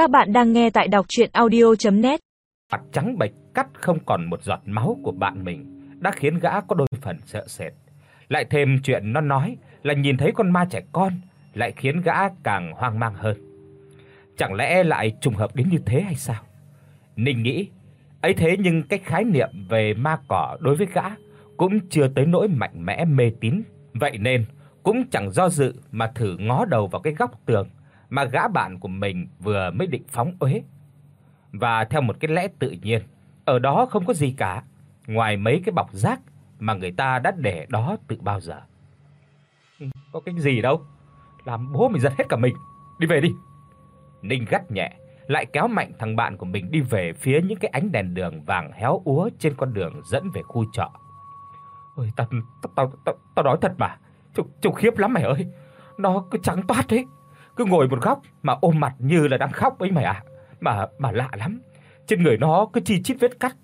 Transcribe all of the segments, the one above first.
Các bạn đang nghe tại đọc docchuyenaudio.net. Mặt trắng bệch cắt không còn một giọt máu của bạn mình đã khiến gã có đôi phần sợ sệt. Lại thêm chuyện nó nói là nhìn thấy con ma trẻ con lại khiến gã càng hoang mang hơn. Chẳng lẽ lại trùng hợp đến như thế hay sao? Ninh nghĩ, ấy thế nhưng cái khái niệm về ma cỏ đối với gã cũng chưa tới nỗi mạnh mẽ mê tín, vậy nên cũng chẳng do dự mà thử ngó đầu vào cái góc tường mà gã bạn của mình vừa mới định phóng uế. Và theo một cái lẽ tự nhiên, ở đó không có gì cả, ngoài mấy cái bọc rác mà người ta đã để đó từ bao giờ. Ừ, có cái gì đâu, làm bố mình giật hết cả mình. Đi về đi. Ninh gắt nhẹ, lại kéo mạnh thằng bạn của mình đi về phía những cái ánh đèn đường vàng héo úa trên con đường dẫn về khu chợ. Ôi tao tao tao tao nói thật mà, trông trông khiếp lắm mày ơi. Nó cứ trắng toát đấy, cứ ngồi một góc mà ôm mặt như là đang khóc ấy mày ạ. À. Mà mà lạ lắm. Trên người nó cứ chi chít vết cắt,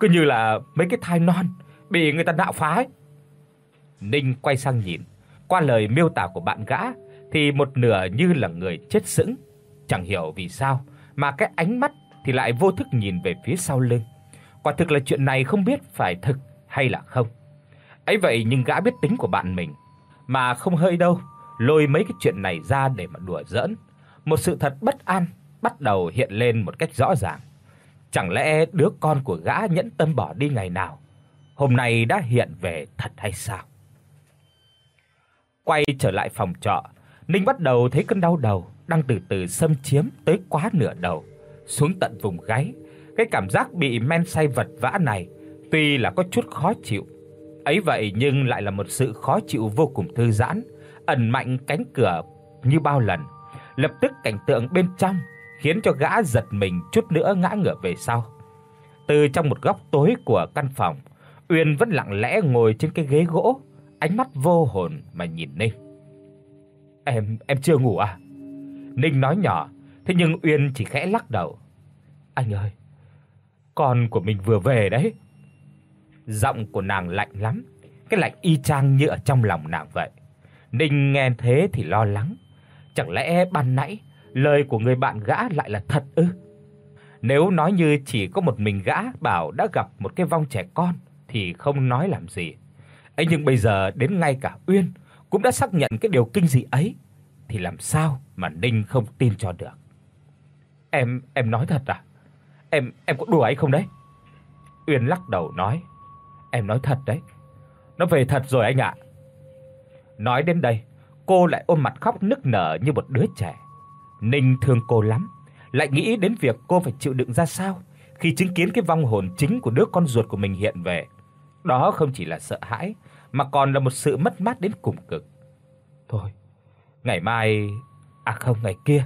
cứ như là mấy cái thai non bị người ta nạo phá ấy. Ninh quay sang nhìn, qua lời miêu tả của bạn gã thì một nửa như là người chết sững, chẳng hiểu vì sao mà cái ánh mắt thì lại vô thức nhìn về phía sau lưng. Quả thực là chuyện này không biết phải thực hay là không. Ấy vậy nhưng gã biết tính của bạn mình, mà không hơi đâu, lôi mấy cái chuyện này ra để mà đùa giỡn. Một sự thật bất an bắt đầu hiện lên một cách rõ ràng. Chẳng lẽ đứa con của gã nhẫn tâm bỏ đi ngày nào, hôm nay đã hiện về thật hay sao? Quay trở lại phòng trọ, Ninh bắt đầu thấy cơn đau đầu đang từ từ xâm chiếm tới quá nửa đầu, xuống tận vùng gáy. Cái cảm giác bị men say vật vã này tuy là có chút khó chịu, ấy vậy nhưng lại là một sự khó chịu vô cùng thư giãn, ẩn mạnh cánh cửa như bao lần. Lập tức cảnh tượng bên trong khiến cho gã giật mình chút nữa ngã ngửa về sau. Từ trong một góc tối của căn phòng, Uyên vẫn lặng lẽ ngồi trên cái ghế gỗ, ánh mắt vô hồn mà nhìn Ninh. "Em em chưa ngủ à?" Ninh nói nhỏ, thế nhưng Uyên chỉ khẽ lắc đầu. "Anh ơi, con của mình vừa về đấy." Giọng của nàng lạnh lắm, cái lạnh y chang như ở trong lòng nàng vậy. Ninh nghe thế thì lo lắng, chẳng lẽ ban nãy lời của người bạn gã lại là thật ư? Nếu nói như chỉ có một mình gã bảo đã gặp một cái vong trẻ con thì không nói làm gì. Ấy nhưng bây giờ đến ngay cả Uyên cũng đã xác nhận cái điều kinh dị ấy thì làm sao mà Ninh không tin cho được. Em em nói thật à? Em em có đùa ấy không đấy? Uyên lắc đầu nói, em nói thật đấy. Nó về thật rồi anh ạ. Nói đến đây, cô lại ôm mặt khóc nức nở như một đứa trẻ. Ninh thương cô lắm, lại nghĩ đến việc cô phải chịu đựng ra sao khi chứng kiến cái vong hồn chính của đứa con ruột của mình hiện về. Đó không chỉ là sợ hãi mà còn là một sự mất mát đến cùng cực. Thôi, ngày mai à không ngày kia.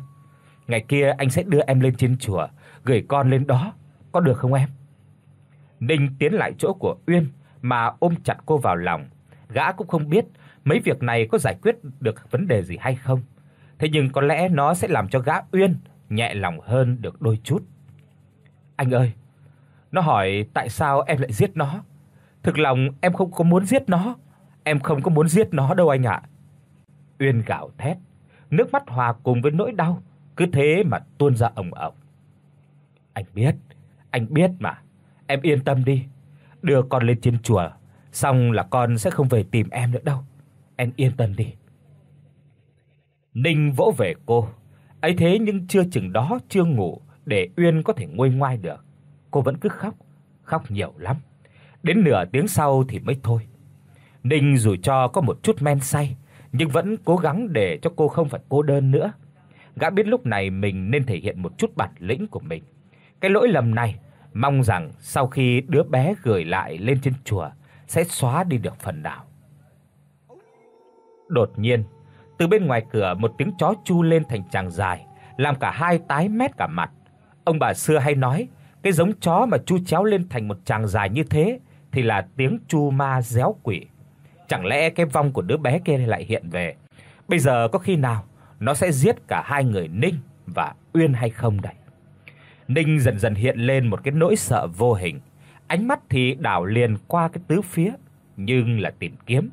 Ngày kia anh sẽ đưa em lên trên chùa, gửi con lên đó, có được không em? Ninh tiến lại chỗ của Uyên mà ôm chặt cô vào lòng. Gã cũng không biết mấy việc này có giải quyết được vấn đề gì hay không. Thế nhưng có lẽ nó sẽ làm cho gã Uyên nhẹ lòng hơn được đôi chút. Anh ơi, nó hỏi tại sao em lại giết nó? Thực lòng em không có muốn giết nó, em không có muốn giết nó đâu anh ạ. Uyên gào thét, nước mắt hòa cùng với nỗi đau, cứ thế mà tuôn ra ồng ầm. Anh biết, anh biết mà, em yên tâm đi, đưa con lên trên chùa, xong là con sẽ không về tìm em nữa đâu. Em yên tâm đi. Ninh vỗ về cô, ấy thế nhưng chưa chừng đó chưa ngủ để Uyên có thể nguôi ngoai được. Cô vẫn cứ khóc, khóc nhiều lắm. Đến nửa tiếng sau thì mới thôi. Ninh dù cho có một chút men say, nhưng vẫn cố gắng để cho cô không phải cô đơn nữa. Gã biết lúc này mình nên thể hiện một chút bản lĩnh của mình. Cái lỗi lầm này mong rằng sau khi đứa bé gửi lại lên trên chùa sẽ xóa đi được phần nào. Đột nhiên, từ bên ngoài cửa một tiếng chó chu lên thành tràng dài, làm cả hai tái mét cả mặt. Ông bà xưa hay nói, cái giống chó mà chu chéo lên thành một tràng dài như thế thì là tiếng chu ma réo quỷ. Chẳng lẽ cái vong của đứa bé kia lại hiện về? Bây giờ có khi nào nó sẽ giết cả hai người Ninh và Uyên hay không đây? Ninh dần dần hiện lên một cái nỗi sợ vô hình, ánh mắt thì đảo liền qua cái tứ phía, nhưng là tìm kiếm.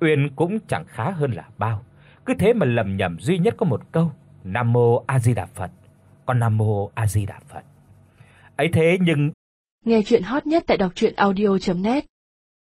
Uyên cũng chẳng khá hơn là bao, cứ thế mà lầm nhầm duy nhất có một câu: Nam mô A Di Đà Phật. Con Nam Mô A Di Đà Phật. Ấy thế nhưng Nghe chuyện hot nhất tại đọc audio net